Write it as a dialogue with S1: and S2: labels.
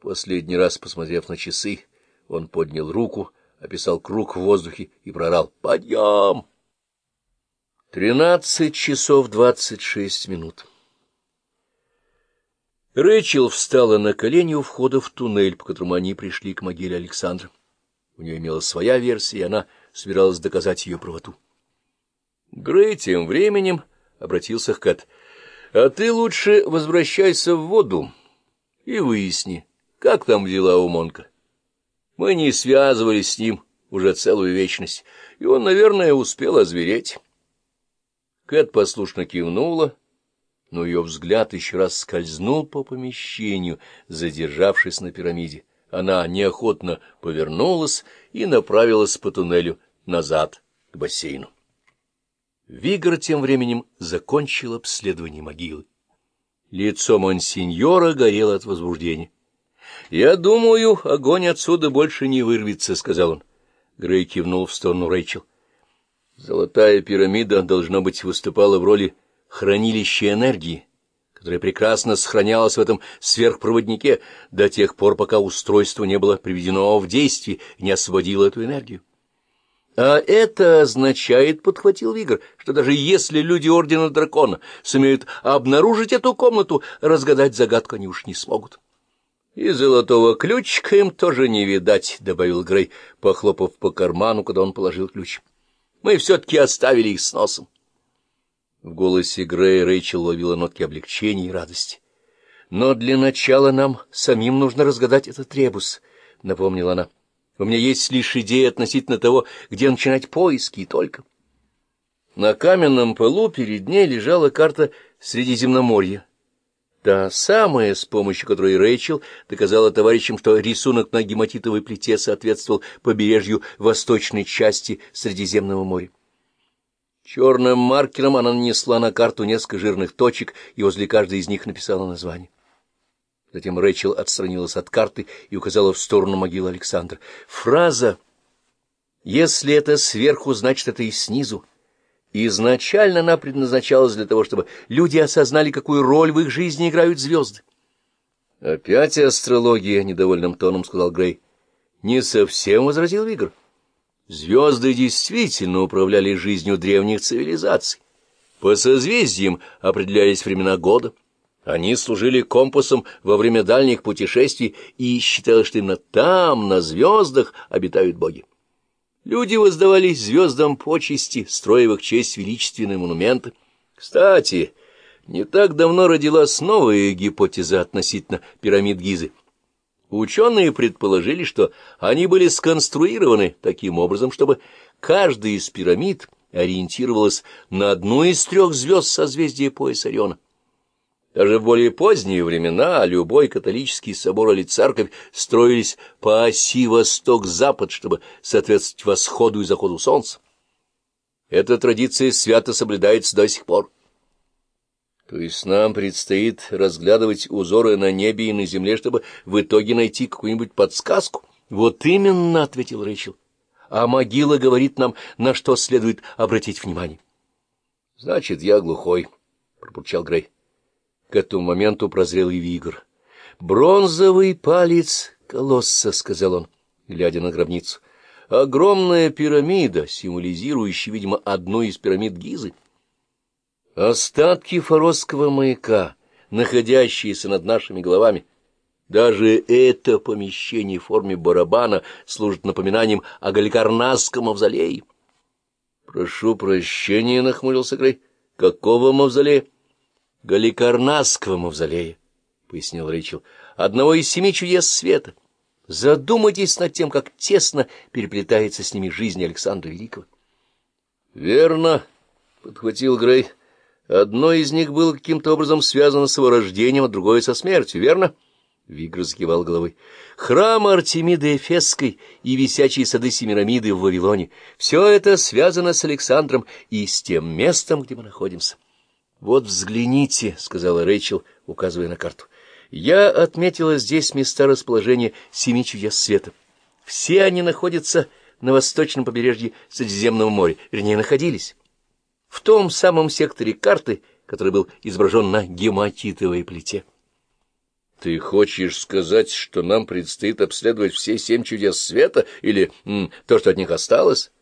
S1: последний раз посмотрев на часы, он поднял руку, описал круг в воздухе и прорал «Подъем!». Тринадцать часов двадцать шесть минут. Рэйчел встала на колени у входа в туннель, по которому они пришли к могиле Александра. У нее имела своя версия, и она собиралась доказать ее правоту. Грей тем временем обратился к Кэт. — А ты лучше возвращайся в воду и выясни, как там дела у Монка. Мы не связывались с ним уже целую вечность, и он, наверное, успел озвереть. Кэт послушно кивнула, но ее взгляд еще раз скользнул по помещению, задержавшись на пирамиде. Она неохотно повернулась и направилась по туннелю назад к бассейну. Вигр тем временем закончил обследование могилы. Лицо монсеньора горело от возбуждения. — Я думаю, огонь отсюда больше не вырвется, — сказал он. Грей кивнул в сторону Рэйчел. Золотая пирамида, должно быть, выступала в роли хранилища энергии, которая прекрасно сохранялась в этом сверхпроводнике до тех пор, пока устройство не было приведено в действие и не освободило эту энергию. А это означает, — подхватил Вигр, — что даже если люди Ордена Дракона сумеют обнаружить эту комнату, разгадать загадку они уж не смогут. — И золотого ключика им тоже не видать, — добавил Грей, похлопав по карману, когда он положил ключ. — Мы все-таки оставили их с носом. В голосе Грея Рэйчел ловила нотки облегчения и радости. — Но для начала нам самим нужно разгадать этот ребус, — напомнила она. — у меня есть лишь идея относительно того, где начинать поиски, и только. На каменном полу перед ней лежала карта Средиземноморья. Та самая, с помощью которой Рэйчел доказала товарищам, что рисунок на гематитовой плите соответствовал побережью восточной части Средиземного моря. Черным маркером она нанесла на карту несколько жирных точек и возле каждой из них написала название. Затем Рэйчел отстранилась от карты и указала в сторону могилы Александра. Фраза «Если это сверху, значит, это и снизу». Изначально она предназначалась для того, чтобы люди осознали, какую роль в их жизни играют звезды. «Опять астрология», — недовольным тоном сказал Грей. «Не совсем», — возразил Вигр. «Звезды действительно управляли жизнью древних цивилизаций. По созвездиям определялись времена года». Они служили компасом во время дальних путешествий, и считалось, что именно там, на звездах, обитают боги. Люди воздавали звездам почести, строя в их честь величественные монументы. Кстати, не так давно родилась новая гипотеза относительно пирамид Гизы. Ученые предположили, что они были сконструированы таким образом, чтобы каждая из пирамид ориентировалась на одну из трех звезд созвездия пояса Ориона. Даже в более поздние времена любой католический собор или церковь строились по оси восток-запад, чтобы соответствовать восходу и заходу солнца. Эта традиция свято соблюдается до сих пор. То есть нам предстоит разглядывать узоры на небе и на земле, чтобы в итоге найти какую-нибудь подсказку? — Вот именно, — ответил Рэйчел. — А могила говорит нам, на что следует обратить внимание. — Значит, я глухой, — пробурчал Грей. К этому моменту прозрел и Вигр. «Бронзовый палец колосса», — сказал он, глядя на гробницу. «Огромная пирамида, символизирующая, видимо, одну из пирамид Гизы. Остатки форосского маяка, находящиеся над нашими головами. Даже это помещение в форме барабана служит напоминанием о Галикарнасском мавзолее». «Прошу прощения», — нахмурился Грей. «Какого мавзолея?» Галикарнасского мавзолея, — пояснил Рэйчел, — одного из семи чудес света. Задумайтесь над тем, как тесно переплетается с ними жизнь Александра Великого. — Верно, — подхватил Грей. Одно из них было каким-то образом связано с его рождением, а другое — со смертью, верно? Вигр закивал головой. Храм Артемиды Эфесской и висячие сады Семирамиды в Вавилоне — все это связано с Александром и с тем местом, где мы находимся. —— Вот взгляните, — сказала Рэйчел, указывая на карту. — Я отметила здесь места расположения семи чудес света. Все они находятся на восточном побережье Средиземного моря, вернее, находились. В том самом секторе карты, который был изображен на гематитовой плите. Ты хочешь сказать, что нам предстоит обследовать все семь чудес света или м, то, что от них осталось?